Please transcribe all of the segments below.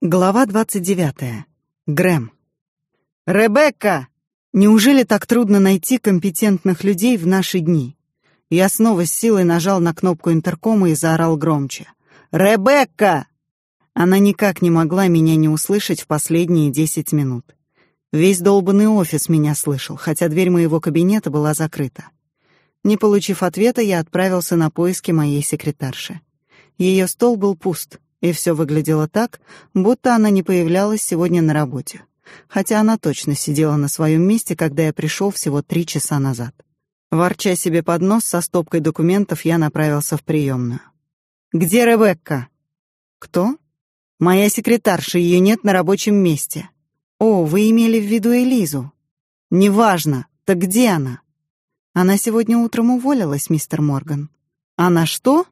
Глава 29. Грэм. «Ребекка! Неужели так трудно найти компетентных людей в наши дни?» Я снова с силой нажал на кнопку интеркома и заорал громче. «Ребекка!» Она никак не могла меня не услышать в последние десять минут. Весь долбанный офис меня слышал, хотя дверь моего кабинета была закрыта. Не получив ответа, я отправился на поиски моей секретарши. Ее стол был пуст — и все выглядело так, будто она не появлялась сегодня на работе. Хотя она точно сидела на своем месте, когда я пришел всего три часа назад. Ворча себе под нос со стопкой документов, я направился в приемную. «Где Ребекка?» «Кто?» «Моя секретарша, ее нет на рабочем месте». «О, вы имели в виду Элизу?» «Неважно. Так где она?» «Она сегодня утром уволилась, мистер Морган». «Она что?»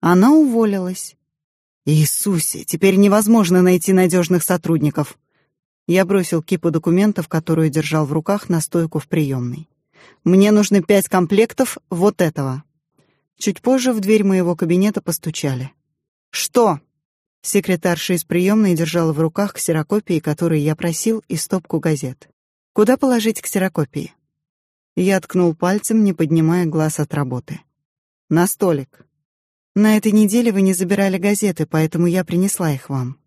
«Она уволилась. Иисусе, теперь невозможно найти надежных сотрудников. Я бросил кипу документов, которую держал в руках, на стойку в приемной. Мне нужны пять комплектов вот этого. Чуть позже в дверь моего кабинета постучали. Что? Секретарша из приемной держала в руках ксерокопии, которые я просил, и стопку газет. Куда положить ксерокопии? Я ткнул пальцем, не поднимая глаз от работы. На столик. На этой неделе вы не забирали газеты, поэтому я принесла их вам.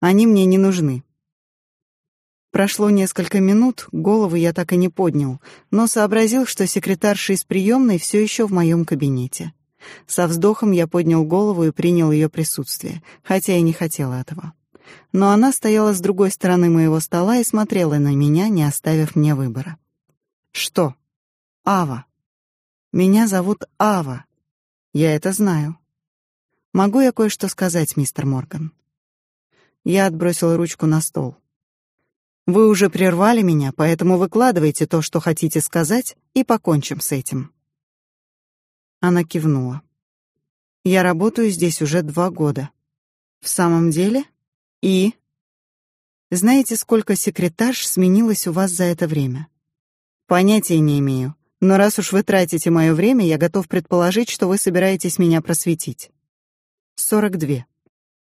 Они мне не нужны. Прошло несколько минут, голову я так и не поднял, но сообразил, что секретарша из приемной все еще в моем кабинете. Со вздохом я поднял голову и принял ее присутствие, хотя и не хотел этого. Но она стояла с другой стороны моего стола и смотрела на меня, не оставив мне выбора. Что? Ава. Меня зовут Ава. Я это знаю. Могу я кое-что сказать, мистер Морган? Я отбросил ручку на стол. Вы уже прервали меня, поэтому выкладывайте то, что хотите сказать, и покончим с этим. Она кивнула. Я работаю здесь уже два года. В самом деле? И знаете, сколько секретарш сменилось у вас за это время? Понятия не имею. Но раз уж вы тратите мое время, я готов предположить, что вы собираетесь меня просветить. 42.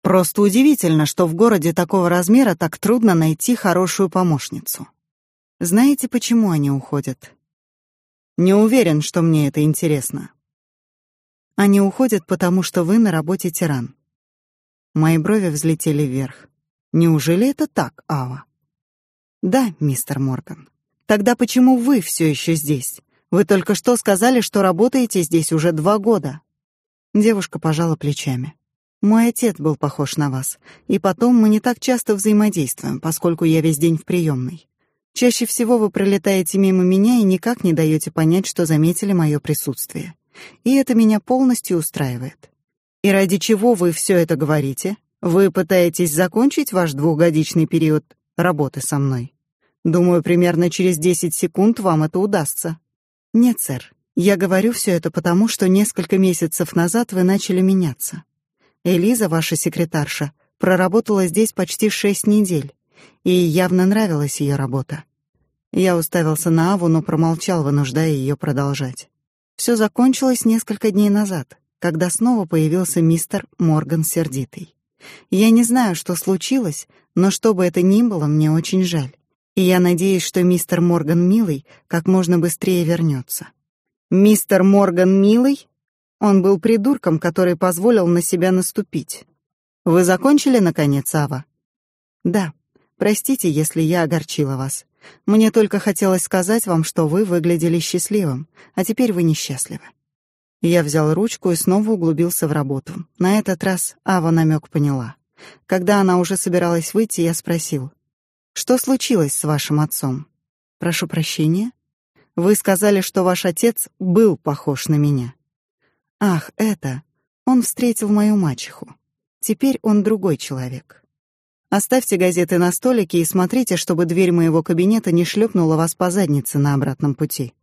Просто удивительно, что в городе такого размера так трудно найти хорошую помощницу. Знаете, почему они уходят? Не уверен, что мне это интересно. Они уходят, потому что вы на работе тиран. Мои брови взлетели вверх. Неужели это так, Ава? Да, мистер Морган. Тогда почему вы все еще здесь? Вы только что сказали, что работаете здесь уже два года. Девушка пожала плечами. Мой отец был похож на вас, и потом мы не так часто взаимодействуем, поскольку я весь день в приемной. Чаще всего вы пролетаете мимо меня и никак не даете понять, что заметили мое присутствие. И это меня полностью устраивает. И ради чего вы все это говорите? Вы пытаетесь закончить ваш двухгодичный период работы со мной? Думаю, примерно через 10 секунд вам это удастся. Нет, сэр. Я говорю все это потому, что несколько месяцев назад вы начали меняться. Элиза, ваша секретарша, проработала здесь почти шесть недель, и явно нравилась ее работа. Я уставился на Аву, но промолчал, вынуждая ее продолжать. Все закончилось несколько дней назад, когда снова появился мистер Морган сердитый. Я не знаю, что случилось, но что бы это ни было, мне очень жаль и я надеюсь, что мистер Морган Милый как можно быстрее вернется. Мистер Морган Милый? Он был придурком, который позволил на себя наступить. Вы закончили, наконец, Ава? Да. Простите, если я огорчила вас. Мне только хотелось сказать вам, что вы выглядели счастливым, а теперь вы несчастливы. Я взял ручку и снова углубился в работу. На этот раз Ава намек поняла. Когда она уже собиралась выйти, я спросил: что случилось с вашим отцом? Прошу прощения. Вы сказали, что ваш отец был похож на меня. Ах, это. Он встретил мою мачеху. Теперь он другой человек. Оставьте газеты на столике и смотрите, чтобы дверь моего кабинета не шлепнула вас по заднице на обратном пути.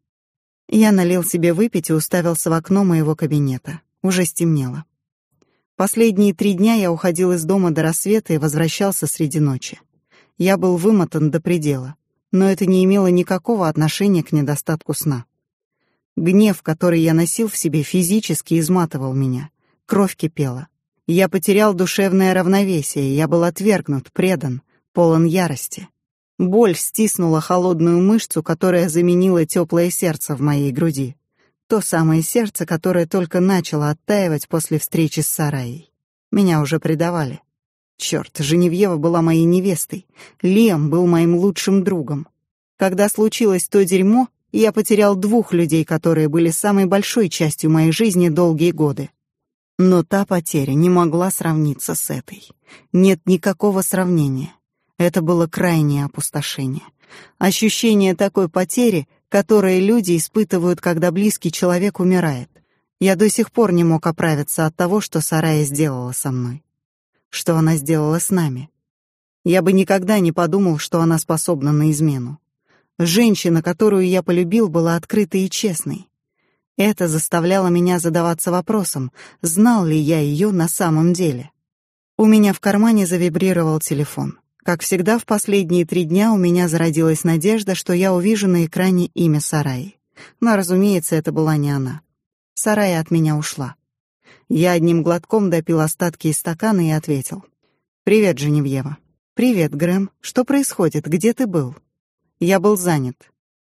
Я налил себе выпить и уставился в окно моего кабинета. Уже стемнело. Последние три дня я уходил из дома до рассвета и возвращался среди ночи. Я был вымотан до предела, но это не имело никакого отношения к недостатку сна. Гнев, который я носил в себе, физически изматывал меня. Кровь кипела. Я потерял душевное равновесие, я был отвергнут, предан, полон ярости. Боль стиснула холодную мышцу, которая заменила теплое сердце в моей груди. То самое сердце, которое только начало оттаивать после встречи с Сараей. Меня уже предавали. Черт, Женевьева была моей невестой. Лем был моим лучшим другом. Когда случилось то дерьмо, я потерял двух людей, которые были самой большой частью моей жизни долгие годы. Но та потеря не могла сравниться с этой. Нет никакого сравнения. Это было крайнее опустошение. Ощущение такой потери, которое люди испытывают, когда близкий человек умирает. Я до сих пор не мог оправиться от того, что Сарая сделала со мной что она сделала с нами. Я бы никогда не подумал, что она способна на измену. Женщина, которую я полюбил, была открытой и честной. Это заставляло меня задаваться вопросом, знал ли я ее на самом деле. У меня в кармане завибрировал телефон. Как всегда, в последние три дня у меня зародилась надежда, что я увижу на экране имя Сараи. Но, разумеется, это была не она. Сарая от меня ушла. Я одним глотком допил остатки из стакана и ответил. «Привет, Женевьева». «Привет, Грэм. Что происходит? Где ты был?» «Я был занят».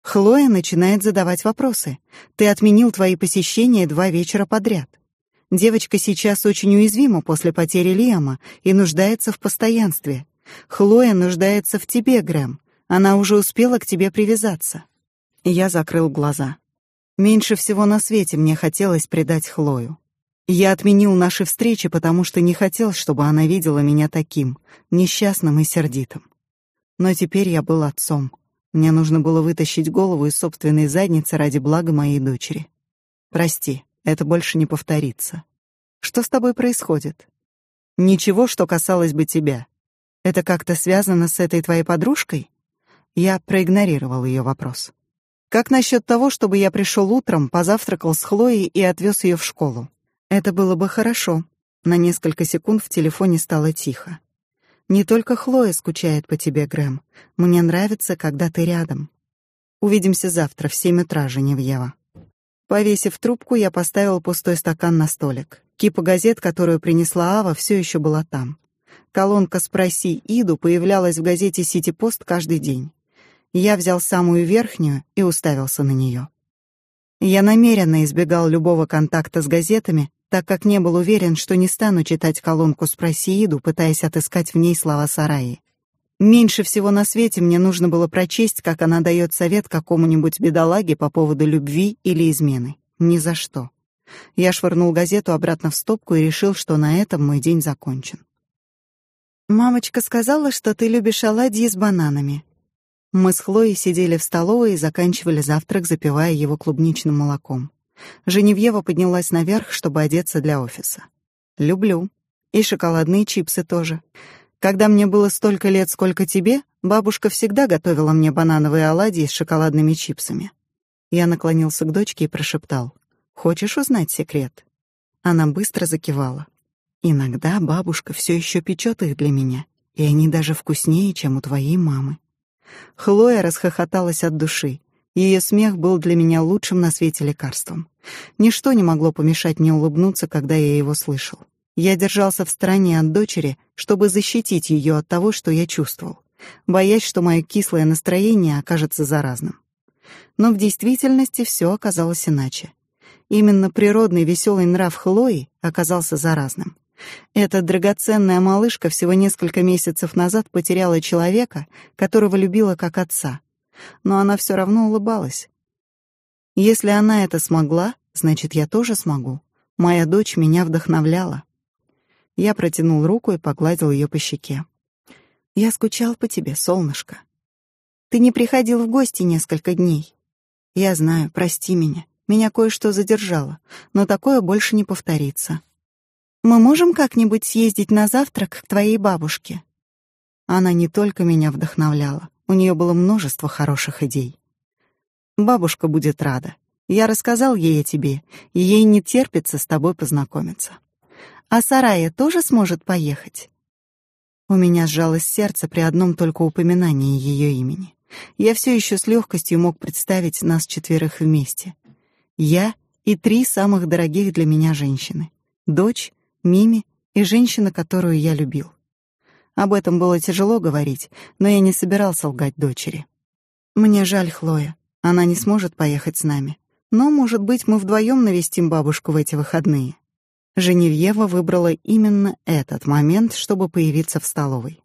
Хлоя начинает задавать вопросы. «Ты отменил твои посещения два вечера подряд. Девочка сейчас очень уязвима после потери Лиама и нуждается в постоянстве. Хлоя нуждается в тебе, Грэм. Она уже успела к тебе привязаться». Я закрыл глаза. Меньше всего на свете мне хотелось предать Хлою. Я отменил наши встречи, потому что не хотел, чтобы она видела меня таким, несчастным и сердитым. Но теперь я был отцом. Мне нужно было вытащить голову из собственной задницы ради блага моей дочери. Прости, это больше не повторится. Что с тобой происходит? Ничего, что касалось бы тебя. Это как-то связано с этой твоей подружкой? Я проигнорировал ее вопрос. Как насчет того, чтобы я пришел утром, позавтракал с Хлоей и отвез ее в школу? Это было бы хорошо. На несколько секунд в телефоне стало тихо. Не только Хлоя скучает по тебе, Грэм. Мне нравится, когда ты рядом. Увидимся завтра в семь утра, Женевьева. Повесив трубку, я поставил пустой стакан на столик. Кипа газет, которую принесла Ава, все еще была там. Колонка «Спроси Иду» появлялась в газете «Сити-Пост» каждый день. Я взял самую верхнюю и уставился на нее. Я намеренно избегал любого контакта с газетами, так как не был уверен, что не стану читать колонку с Просеиду, пытаясь отыскать в ней слова Сараи. Меньше всего на свете мне нужно было прочесть, как она дает совет какому-нибудь бедолаге по поводу любви или измены. Ни за что. Я швырнул газету обратно в стопку и решил, что на этом мой день закончен. «Мамочка сказала, что ты любишь оладьи с бананами». Мы с Хлоей сидели в столовой и заканчивали завтрак, запивая его клубничным молоком. Женевьева поднялась наверх, чтобы одеться для офиса. «Люблю. И шоколадные чипсы тоже. Когда мне было столько лет, сколько тебе, бабушка всегда готовила мне банановые оладьи с шоколадными чипсами». Я наклонился к дочке и прошептал. «Хочешь узнать секрет?» Она быстро закивала. «Иногда бабушка все еще печет их для меня, и они даже вкуснее, чем у твоей мамы». Хлоя расхохоталась от души. Ее смех был для меня лучшим на свете лекарством. Ничто не могло помешать мне улыбнуться, когда я его слышал. Я держался в стороне от дочери, чтобы защитить ее от того, что я чувствовал, боясь, что мое кислое настроение окажется заразным. Но в действительности все оказалось иначе. Именно природный веселый нрав Хлои оказался заразным. Эта драгоценная малышка всего несколько месяцев назад потеряла человека, которого любила как отца — но она все равно улыбалась. Если она это смогла, значит, я тоже смогу. Моя дочь меня вдохновляла. Я протянул руку и погладил ее по щеке. Я скучал по тебе, солнышко. Ты не приходил в гости несколько дней. Я знаю, прости меня. Меня кое-что задержало, но такое больше не повторится. Мы можем как-нибудь съездить на завтрак к твоей бабушке? Она не только меня вдохновляла, у нее было множество хороших идей. Бабушка будет рада. Я рассказал ей о тебе, ей не терпится с тобой познакомиться. А Сарая тоже сможет поехать? У меня сжалось сердце при одном только упоминании ее имени. Я все еще с легкостью мог представить нас четверых вместе. Я и три самых дорогих для меня женщины. Дочь, Мими и женщина, которую я любил. Об этом было тяжело говорить, но я не собирался лгать дочери. Мне жаль Хлоя. Она не сможет поехать с нами. Но, может быть, мы вдвоем навестим бабушку в эти выходные. Женевьева выбрала именно этот момент, чтобы появиться в столовой.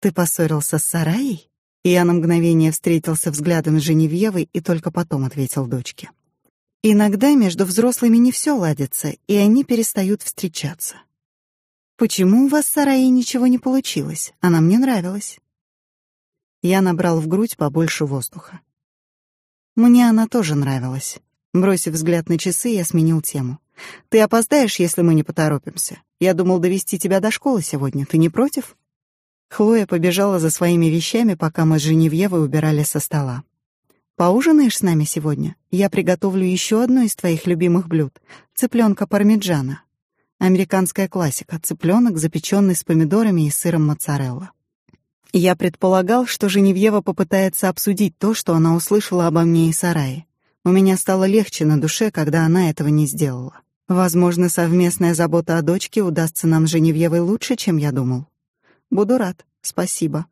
Ты поссорился с Сараей? Я на мгновение встретился взглядом с Женевьевой и только потом ответил дочке. Иногда между взрослыми не все ладится, и они перестают встречаться. Почему у вас с Сараей ничего не получилось? Она мне нравилась. Я набрал в грудь побольше воздуха. Мне она тоже нравилась. Бросив взгляд на часы, я сменил тему. Ты опоздаешь, если мы не поторопимся. Я думал довести тебя до школы сегодня. Ты не против? Хлоя побежала за своими вещами, пока мы с Женевьевой убирали со стола. Поужинаешь с нами сегодня? Я приготовлю еще одно из твоих любимых блюд цыпленка пармиджана. Американская классика цыпленок, запеченный с помидорами и сыром моцарелла. Я предполагал, что Женевьева попытается обсудить то, что она услышала обо мне и сарае. У меня стало легче на душе, когда она этого не сделала. Возможно, совместная забота о дочке удастся нам с Женевьевой лучше, чем я думал. Буду рад. Спасибо.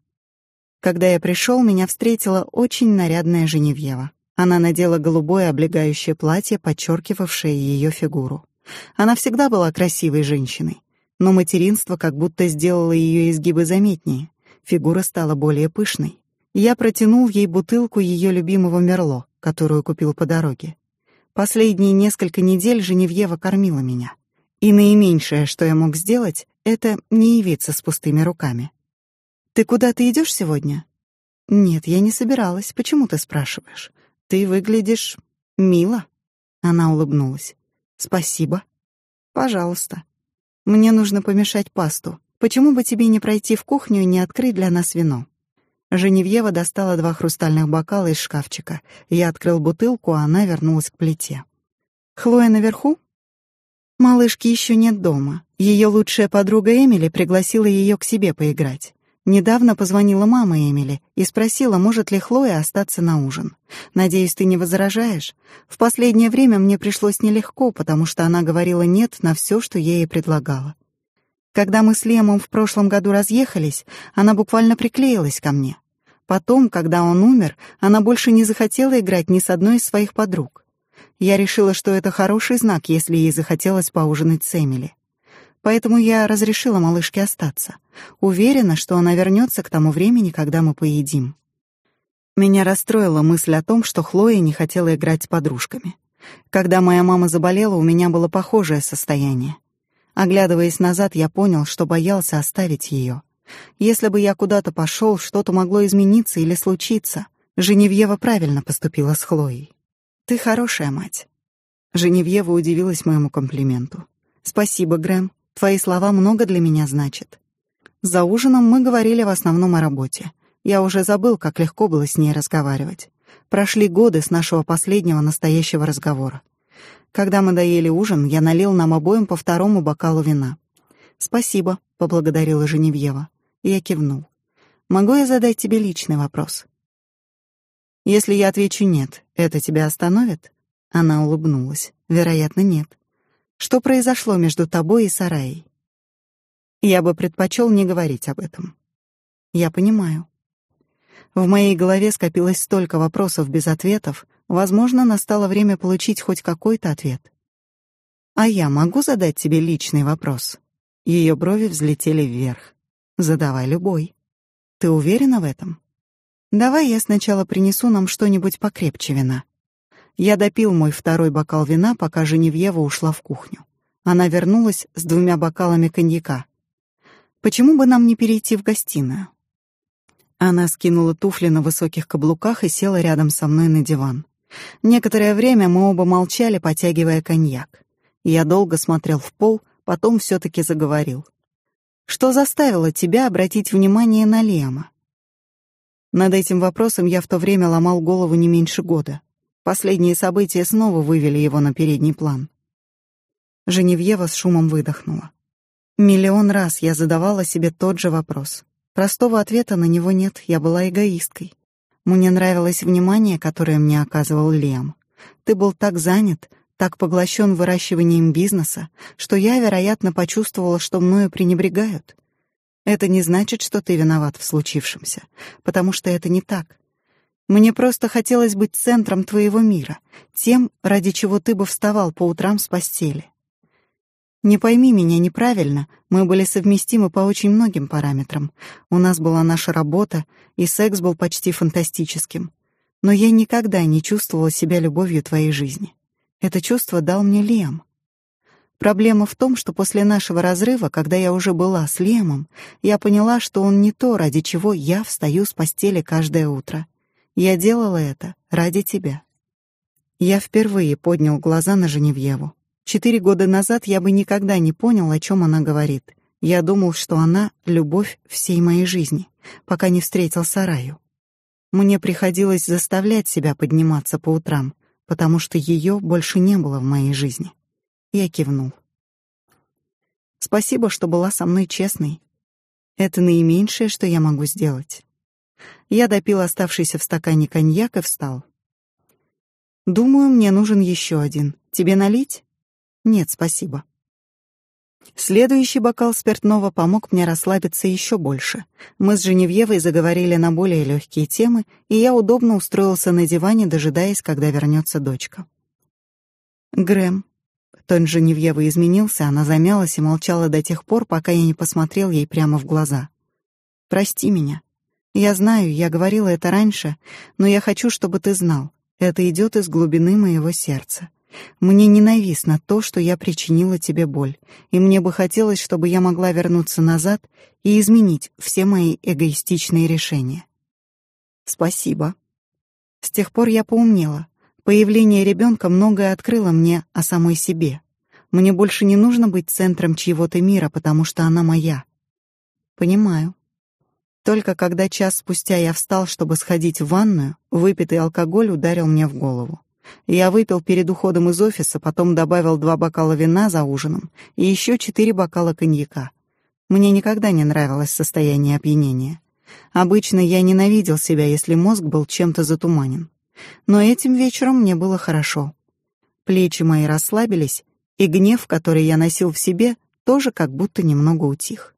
Когда я пришел, меня встретила очень нарядная Женевьева. Она надела голубое облегающее платье, подчеркивавшее ее фигуру. Она всегда была красивой женщиной, но материнство как будто сделало ее изгибы заметнее. Фигура стала более пышной. Я протянул ей бутылку ее любимого мерло, которую купил по дороге. Последние несколько недель Женевьева кормила меня. И наименьшее, что я мог сделать, это не явиться с пустыми руками. Ты куда-то идешь сегодня? Нет, я не собиралась. Почему ты спрашиваешь? Ты выглядишь мило. Она улыбнулась. Спасибо. Пожалуйста. Мне нужно помешать пасту. Почему бы тебе не пройти в кухню и не открыть для нас вино? Женевьева достала два хрустальных бокала из шкафчика. Я открыл бутылку, а она вернулась к плите. Хлоя наверху? Малышки еще нет дома. Ее лучшая подруга Эмили пригласила ее к себе поиграть. Недавно позвонила мама Эмили и спросила, может ли Хлоя остаться на ужин. Надеюсь, ты не возражаешь? В последнее время мне пришлось нелегко, потому что она говорила нет на все, что я ей предлагала. Когда мы с Лемом в прошлом году разъехались, она буквально приклеилась ко мне. Потом, когда он умер, она больше не захотела играть ни с одной из своих подруг. Я решила, что это хороший знак, если ей захотелось поужинать с Эмили. Поэтому я разрешила малышке остаться. Уверена, что она вернется к тому времени, когда мы поедим. Меня расстроила мысль о том, что Хлоя не хотела играть с подружками. Когда моя мама заболела, у меня было похожее состояние. Оглядываясь назад, я понял, что боялся оставить ее. Если бы я куда-то пошел, что-то могло измениться или случиться. Женевьева правильно поступила с Хлоей. Ты хорошая мать. Женевьева удивилась моему комплименту. Спасибо, Грэм. Твои слова много для меня значат. За ужином мы говорили в основном о работе. Я уже забыл, как легко было с ней разговаривать. Прошли годы с нашего последнего настоящего разговора. Когда мы доели ужин, я налил нам обоим по второму бокалу вина. «Спасибо», — поблагодарила Женевьева. Я кивнул. «Могу я задать тебе личный вопрос?» «Если я отвечу «нет», это тебя остановит?» Она улыбнулась. «Вероятно, нет. Что произошло между тобой и Сараей? Я бы предпочел не говорить об этом. Я понимаю. В моей голове скопилось столько вопросов без ответов, возможно, настало время получить хоть какой-то ответ. А я могу задать тебе личный вопрос? Ее брови взлетели вверх. Задавай любой. Ты уверена в этом? Давай я сначала принесу нам что-нибудь покрепче вина. Я допил мой второй бокал вина, пока Женевьева ушла в кухню. Она вернулась с двумя бокалами коньяка. Почему бы нам не перейти в гостиную? Она скинула туфли на высоких каблуках и села рядом со мной на диван. Некоторое время мы оба молчали, потягивая коньяк. Я долго смотрел в пол, потом все таки заговорил. Что заставило тебя обратить внимание на Лема? Над этим вопросом я в то время ломал голову не меньше года. Последние события снова вывели его на передний план. Женевьева с шумом выдохнула. Миллион раз я задавала себе тот же вопрос. Простого ответа на него нет, я была эгоисткой. Мне нравилось внимание, которое мне оказывал Лем. Ты был так занят, так поглощен выращиванием бизнеса, что я, вероятно, почувствовала, что мною пренебрегают. Это не значит, что ты виноват в случившемся, потому что это не так. Мне просто хотелось быть центром твоего мира, тем, ради чего ты бы вставал по утрам с постели. Не пойми меня неправильно, мы были совместимы по очень многим параметрам. У нас была наша работа, и секс был почти фантастическим. Но я никогда не чувствовала себя любовью твоей жизни. Это чувство дал мне Лем. Проблема в том, что после нашего разрыва, когда я уже была с Лемом, я поняла, что он не то, ради чего я встаю с постели каждое утро. Я делала это ради тебя. Я впервые поднял глаза на Женевьеву. Четыре года назад я бы никогда не понял, о чем она говорит. Я думал, что она — любовь всей моей жизни, пока не встретил Сараю. Мне приходилось заставлять себя подниматься по утрам, потому что ее больше не было в моей жизни. Я кивнул. Спасибо, что была со мной честной. Это наименьшее, что я могу сделать. Я допил оставшийся в стакане коньяк и встал. Думаю, мне нужен еще один. Тебе налить? Нет, спасибо. Следующий бокал спиртного помог мне расслабиться еще больше. Мы с Женевьевой заговорили на более легкие темы, и я удобно устроился на диване, дожидаясь, когда вернется дочка. Грэм. Тон Женевьевы изменился, она замялась и молчала до тех пор, пока я не посмотрел ей прямо в глаза. «Прости меня. Я знаю, я говорила это раньше, но я хочу, чтобы ты знал. Это идет из глубины моего сердца. Мне ненавистно то, что я причинила тебе боль, и мне бы хотелось, чтобы я могла вернуться назад и изменить все мои эгоистичные решения. Спасибо. С тех пор я поумнела. Появление ребенка многое открыло мне о самой себе. Мне больше не нужно быть центром чьего-то мира, потому что она моя. Понимаю. Только когда час спустя я встал, чтобы сходить в ванную, выпитый алкоголь ударил мне в голову. Я выпил перед уходом из офиса, потом добавил два бокала вина за ужином и еще четыре бокала коньяка. Мне никогда не нравилось состояние опьянения. Обычно я ненавидел себя, если мозг был чем-то затуманен. Но этим вечером мне было хорошо. Плечи мои расслабились, и гнев, который я носил в себе, тоже как будто немного утих.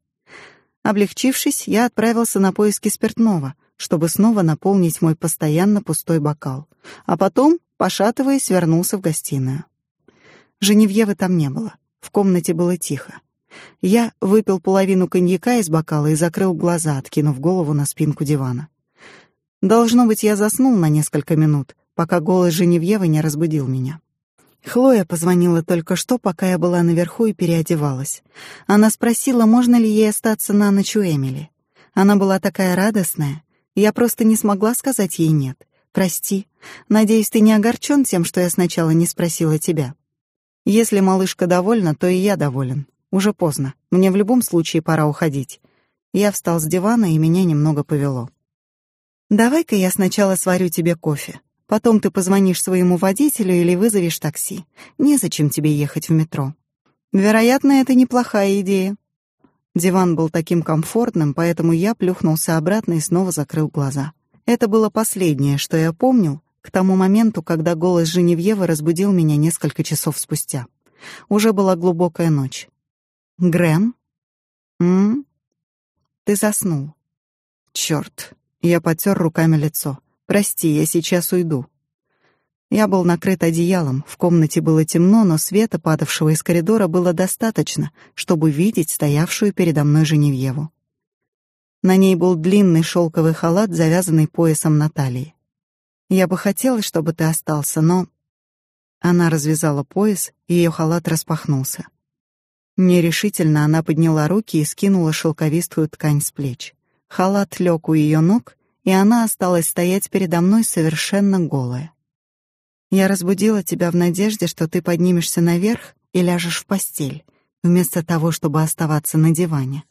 Облегчившись, я отправился на поиски спиртного, чтобы снова наполнить мой постоянно пустой бокал, а потом Пошатываясь, вернулся в гостиную. Женевьевы там не было. В комнате было тихо. Я выпил половину коньяка из бокала и закрыл глаза, откинув голову на спинку дивана. Должно быть, я заснул на несколько минут, пока голос Женевьевы не разбудил меня. Хлоя позвонила только что, пока я была наверху и переодевалась. Она спросила, можно ли ей остаться на ночь у Эмили. Она была такая радостная. Я просто не смогла сказать ей «нет». Прости. Надеюсь, ты не огорчен тем, что я сначала не спросила тебя. Если малышка довольна, то и я доволен. Уже поздно. Мне в любом случае пора уходить. Я встал с дивана, и меня немного повело. Давай-ка я сначала сварю тебе кофе. Потом ты позвонишь своему водителю или вызовешь такси. Незачем тебе ехать в метро. Вероятно, это неплохая идея. Диван был таким комфортным, поэтому я плюхнулся обратно и снова закрыл глаза. Это было последнее, что я помнил к тому моменту, когда голос Женевьевы разбудил меня несколько часов спустя. Уже была глубокая ночь. «Грэм? М? Ты заснул?» «Чёрт!» Я потер руками лицо. «Прости, я сейчас уйду». Я был накрыт одеялом, в комнате было темно, но света, падавшего из коридора, было достаточно, чтобы видеть стоявшую передо мной Женевьеву. На ней был длинный шелковый халат, завязанный поясом на талии. «Я бы хотела, чтобы ты остался, но...» Она развязала пояс, и ее халат распахнулся. Нерешительно она подняла руки и скинула шелковистую ткань с плеч. Халат лег у ее ног, и она осталась стоять передо мной совершенно голая. «Я разбудила тебя в надежде, что ты поднимешься наверх и ляжешь в постель, вместо того, чтобы оставаться на диване.